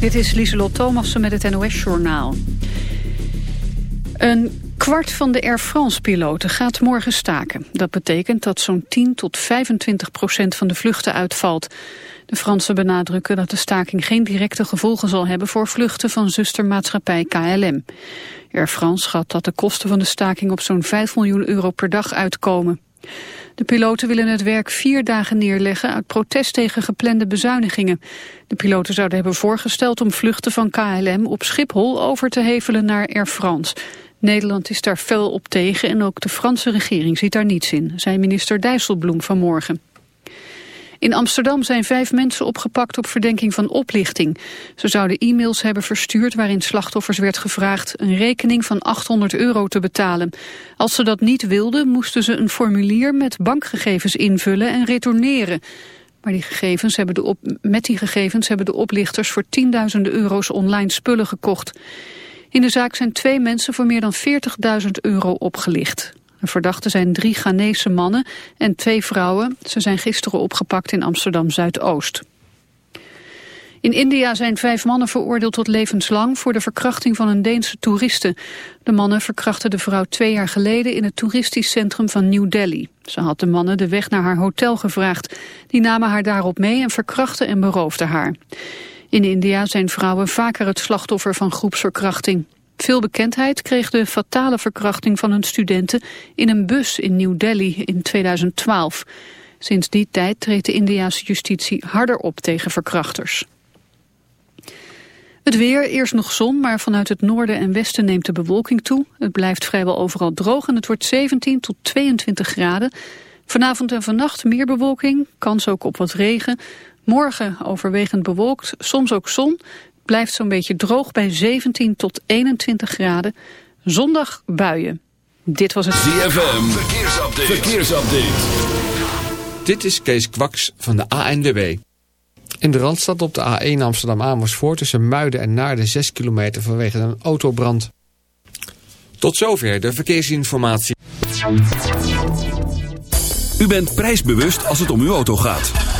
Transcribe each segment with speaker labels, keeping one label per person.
Speaker 1: Dit is Lieselot Thomassen met het NOS-journaal. Een kwart van de Air France-piloten gaat morgen staken. Dat betekent dat zo'n 10 tot 25 procent van de vluchten uitvalt. De Fransen benadrukken dat de staking geen directe gevolgen zal hebben... voor vluchten van zustermaatschappij KLM. Air France schat dat de kosten van de staking op zo'n 5 miljoen euro per dag uitkomen. De piloten willen het werk vier dagen neerleggen uit protest tegen geplande bezuinigingen. De piloten zouden hebben voorgesteld om vluchten van KLM op Schiphol over te hevelen naar Air France. Nederland is daar fel op tegen en ook de Franse regering ziet daar niets in, zei minister Dijsselbloem vanmorgen. In Amsterdam zijn vijf mensen opgepakt op verdenking van oplichting. Ze zouden e-mails hebben verstuurd waarin slachtoffers werd gevraagd een rekening van 800 euro te betalen. Als ze dat niet wilden, moesten ze een formulier met bankgegevens invullen en retourneren. Maar die gegevens hebben de met die gegevens hebben de oplichters voor tienduizenden euro's online spullen gekocht. In de zaak zijn twee mensen voor meer dan 40.000 euro opgelicht. De verdachten zijn drie Ghanese mannen en twee vrouwen. Ze zijn gisteren opgepakt in Amsterdam-Zuidoost. In India zijn vijf mannen veroordeeld tot levenslang voor de verkrachting van een Deense toeriste. De mannen verkrachten de vrouw twee jaar geleden in het toeristisch centrum van New Delhi. Ze had de mannen de weg naar haar hotel gevraagd. Die namen haar daarop mee en verkrachten en beroofden haar. In India zijn vrouwen vaker het slachtoffer van groepsverkrachting. Veel bekendheid kreeg de fatale verkrachting van een studenten in een bus in New Delhi in 2012. Sinds die tijd treedt de Indiase justitie harder op tegen verkrachters. Het weer, eerst nog zon, maar vanuit het noorden en westen neemt de bewolking toe. Het blijft vrijwel overal droog en het wordt 17 tot 22 graden. Vanavond en vannacht meer bewolking, kans ook op wat regen. Morgen overwegend bewolkt, soms ook zon blijft zo'n beetje droog bij 17 tot 21 graden. Zondag buien. Dit was het
Speaker 2: ZFM. Verkeersupdate. Verkeersupdate.
Speaker 3: Dit is Kees Kwaks van de ANWB. In de Randstad op de A1 Amsterdam-Amersfoort tussen Muiden en Naarden 6 kilometer vanwege een autobrand. Tot zover de verkeersinformatie.
Speaker 2: U bent prijsbewust als het om uw auto gaat.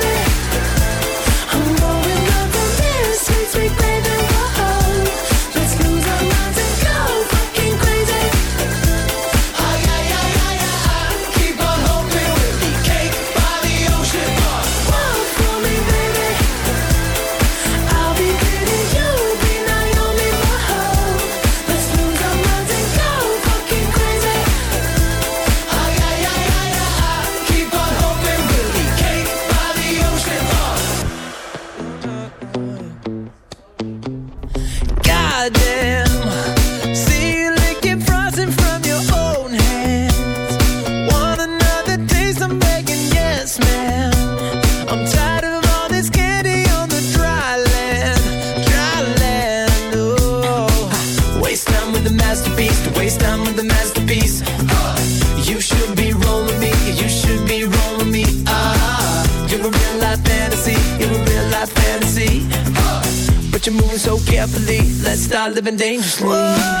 Speaker 4: I live in dangerously.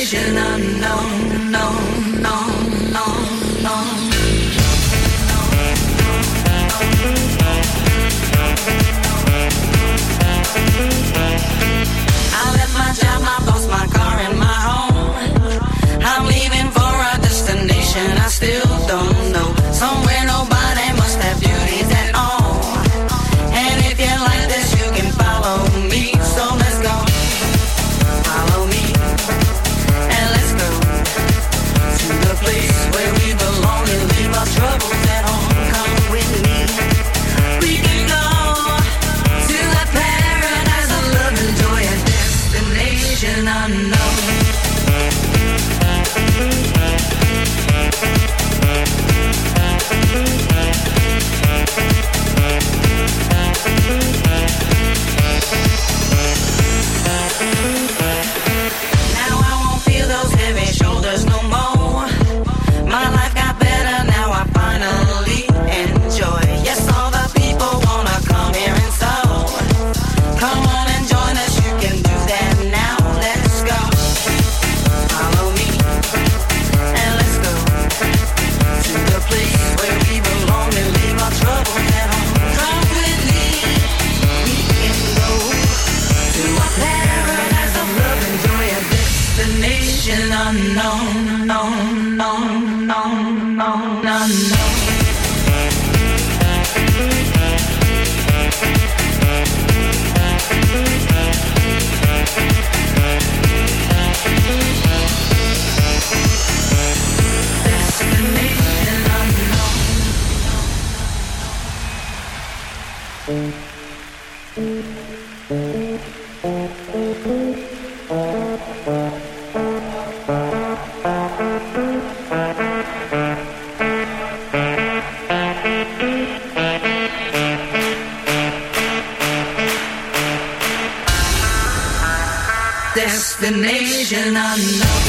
Speaker 5: Destination unknown.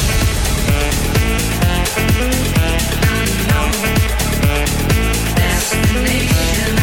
Speaker 5: Destination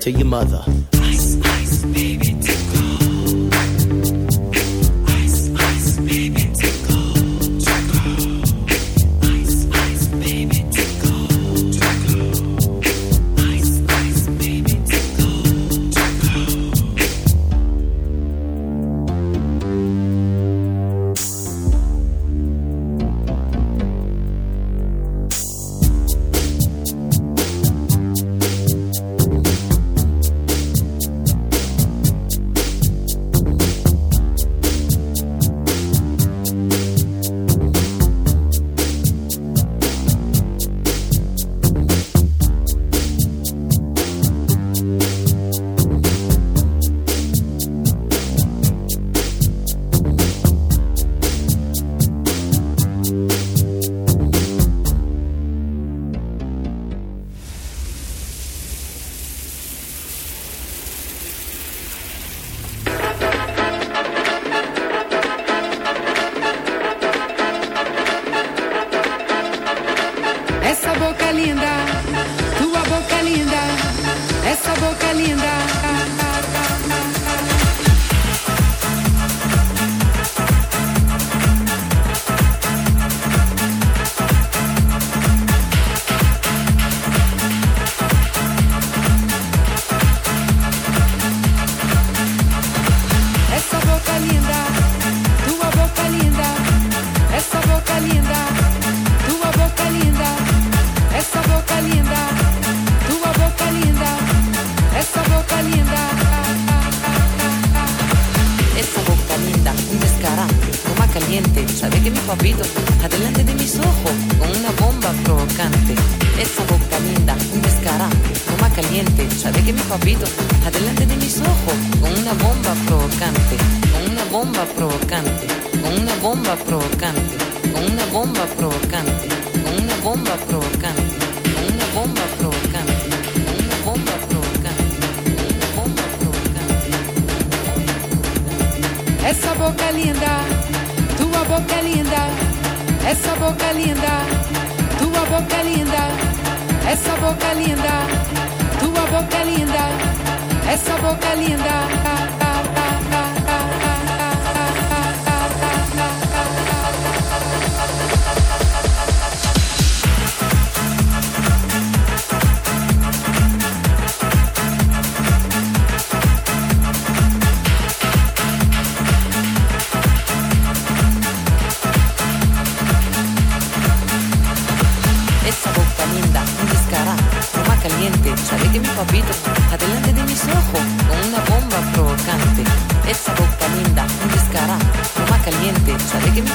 Speaker 6: To your mother.
Speaker 7: caliente. Sabe que mi papito está de mis ojos con una bomba provocante, con una bomba provocante, con una bomba provocante, con una bomba provocante, con una bomba provocante, con una bomba provocante, con una bomba provocante, una bomba provocante. Esa
Speaker 8: boca linda, tua boca linda, esa boca linda, tua boca linda,
Speaker 7: esa boca linda.
Speaker 8: Tua boca é linda, essa boca é linda.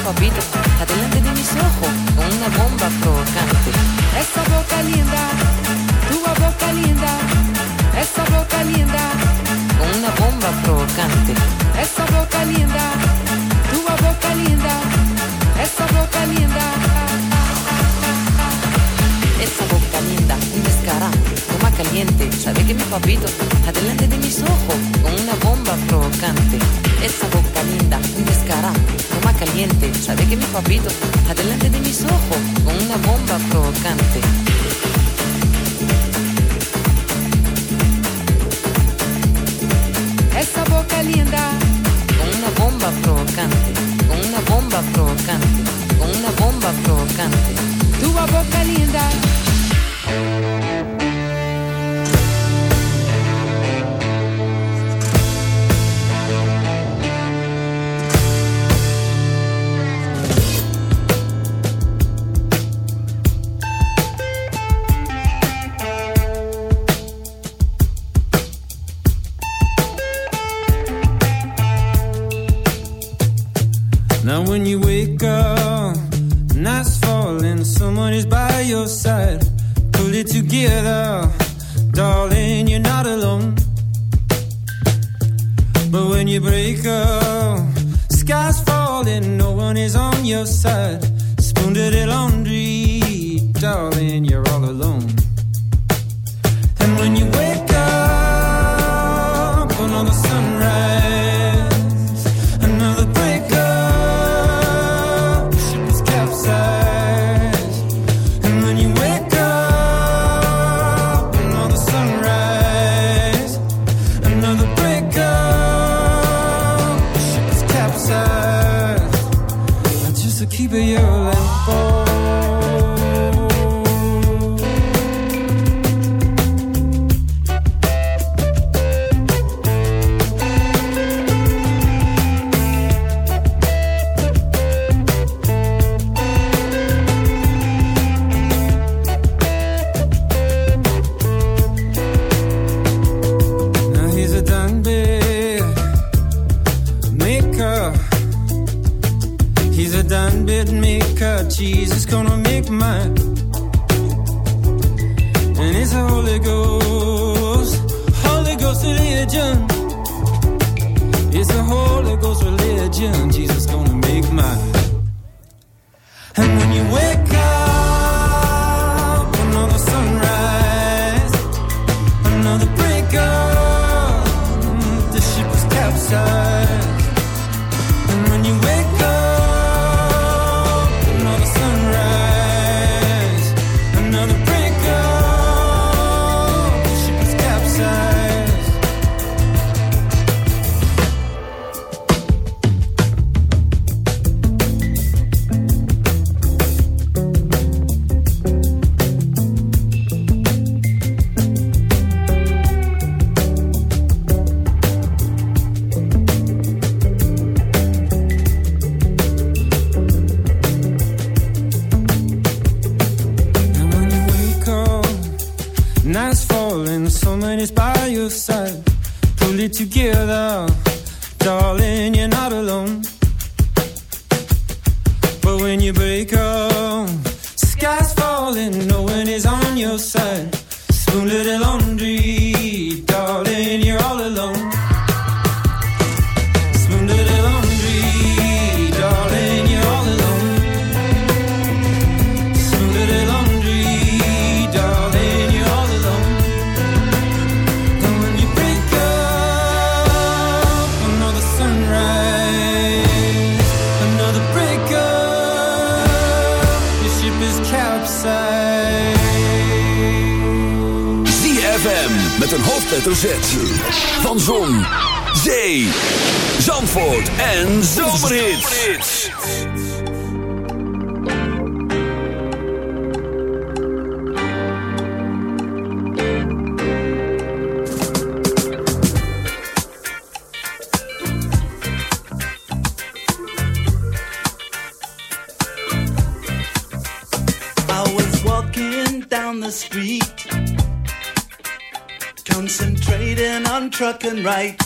Speaker 7: Alphabet. provocante, con una bomba provocante.
Speaker 8: Tu boca linda.
Speaker 9: Holy Ghost, Holy Ghost religion. It's a Holy Ghost religion. Jesus gonna
Speaker 10: I was walking Down the street, concentrating on trucking right.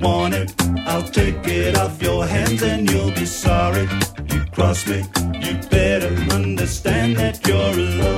Speaker 10: want it. I'll take it off your hands and you'll be sorry. You crossed me, you better understand that you're alone.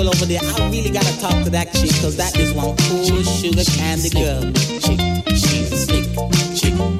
Speaker 10: girl over
Speaker 11: there. I really gotta talk to that chick, cause that is one cool sugar candy girl. Chick, she's a slick chick.